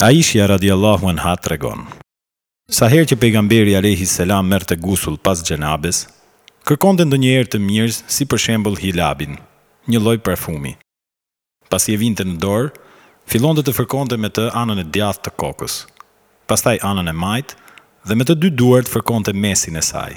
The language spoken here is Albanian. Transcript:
Aishja radijallahu anha tregon, Sa herë që Pejgamberi alejhi selam merrte gusull pas xhenabes, kërkonte ndonjë erë të mirë si për shembull hilabin, një lloj parfumi. Pasi e vinte në dorë, fillonte të fërkonte me të anën e djathtë të kokës, pastaj anën e majtë dhe me të dy duart fërkonte mesin e saj.